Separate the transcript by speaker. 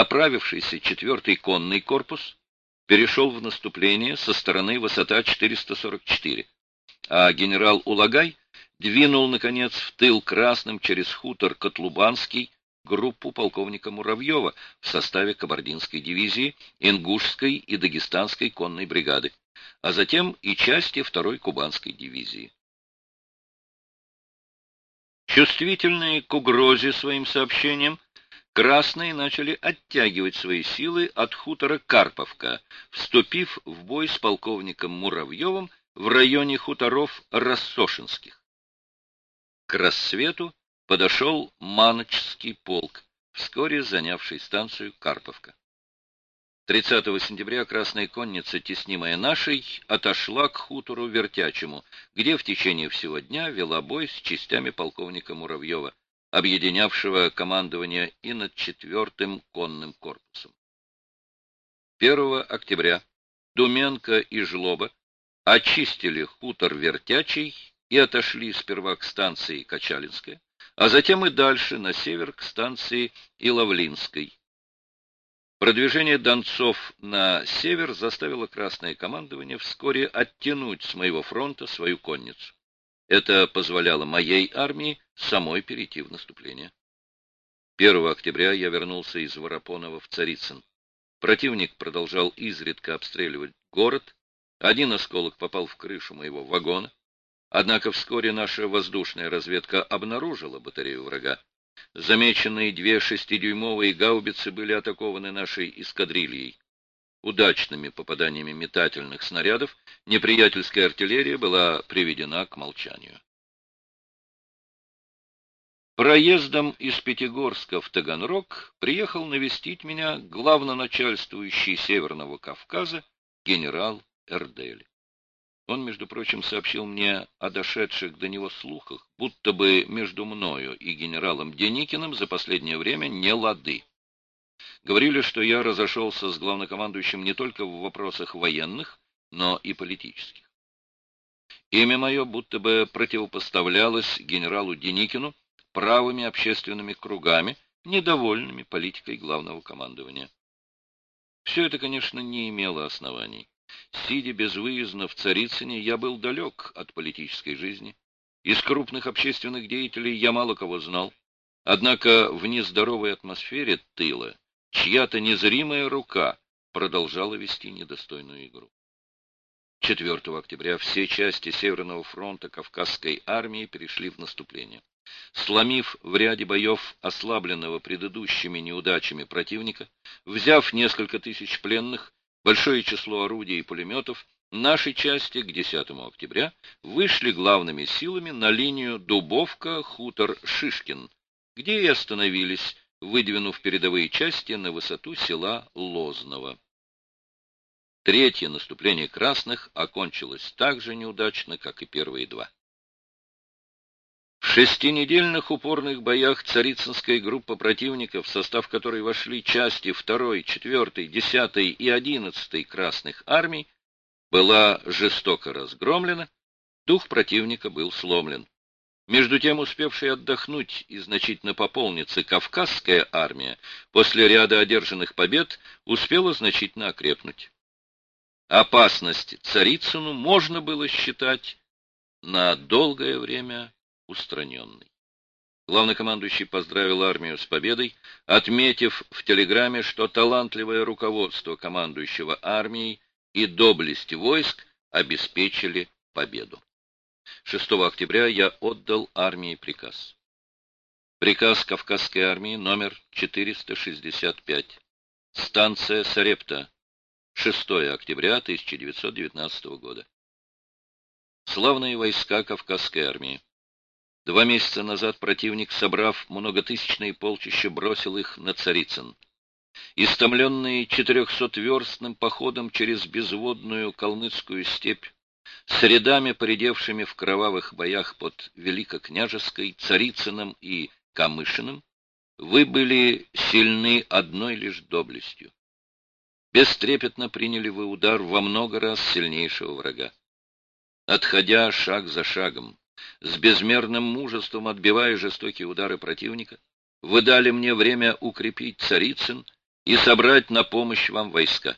Speaker 1: оправившийся четвертый конный корпус перешел в наступление со стороны высота 444, а генерал Улагай двинул, наконец, в тыл красным через хутор Котлубанский группу полковника Муравьева в составе кабардинской дивизии, ингушской и дагестанской конной бригады, а затем и части второй кубанской дивизии. Чувствительные к угрозе своим сообщением, красные начали оттягивать свои силы от хутора Карповка, вступив в бой с полковником Муравьевым в районе хуторов Рассошинских. К рассвету подошел Маночский полк, вскоре занявший станцию Карповка. 30 сентября Красная Конница, теснимая нашей, отошла к хутору Вертячему, где в течение всего дня вела бой с частями полковника Муравьева, объединявшего командование и над четвертым конным корпусом. 1 октября Думенко и Жлоба очистили хутор Вертячий и отошли сперва к станции Качалинская, а затем и дальше, на север, к станции Иловлинской. Продвижение донцов на север заставило Красное командование вскоре оттянуть с моего фронта свою конницу. Это позволяло моей армии самой перейти в наступление. 1 октября я вернулся из Воропонова в Царицын. Противник продолжал изредка обстреливать город. Один осколок попал в крышу моего вагона. Однако вскоре наша воздушная разведка обнаружила батарею врага. Замеченные две шестидюймовые гаубицы были атакованы нашей эскадрильей. Удачными попаданиями метательных снарядов неприятельская артиллерия была приведена к молчанию. Проездом из Пятигорска в Таганрог приехал навестить меня главноначальствующий Северного Кавказа генерал Эрдель. Он, между прочим, сообщил мне о дошедших до него слухах, будто бы между мною и генералом Деникиным за последнее время не лады. Говорили, что я разошелся с главнокомандующим не только в вопросах военных, но и политических. Имя мое будто бы противопоставлялось генералу Деникину правыми общественными кругами, недовольными политикой главного командования. Все это, конечно, не имело оснований. Сидя безвыездно в Царицыне, я был далек от политической жизни. Из крупных общественных деятелей я мало кого знал. Однако в нездоровой атмосфере тыла чья-то незримая рука продолжала вести недостойную игру. 4 октября все части Северного фронта Кавказской армии перешли в наступление. Сломив в ряде боев ослабленного предыдущими неудачами противника, взяв несколько тысяч пленных, большое число орудий и пулеметов, наши части к 10 октября вышли главными силами на линию Дубовка-Хутор-Шишкин, где и остановились, выдвинув передовые части на высоту села Лозного. Третье наступление красных окончилось так же неудачно, как и первые два. Шестинедельных упорных боях царицынская группа противников, в состав которой вошли части 2, 4, 10 и 11 Красных армий, была жестоко разгромлена, дух противника был сломлен. Между тем, успевшая отдохнуть и значительно пополниться Кавказская армия после ряда одержанных побед успела значительно окрепнуть. Опасность Царицыну можно было считать на долгое время устраненный. Главнокомандующий поздравил армию с победой, отметив в телеграмме, что талантливое руководство командующего армией и доблесть войск обеспечили победу. 6 октября я отдал армии приказ. Приказ Кавказской армии номер 465. Станция Сарепта. 6 октября 1919 года. Славные войска Кавказской армии. Два месяца назад противник, собрав многотысячные полчища, бросил их на Царицын. Истомленные четырехсотверстным походом через безводную калмыцкую степь, с рядами, поредевшими в кровавых боях под Великокняжеской, Царицыным и Камышиным, вы были сильны одной лишь доблестью. Бестрепетно приняли вы удар во много раз сильнейшего врага. Отходя шаг за шагом, с безмерным мужеством отбивая жестокие удары противника, вы дали мне время укрепить Царицын и собрать на помощь вам войска.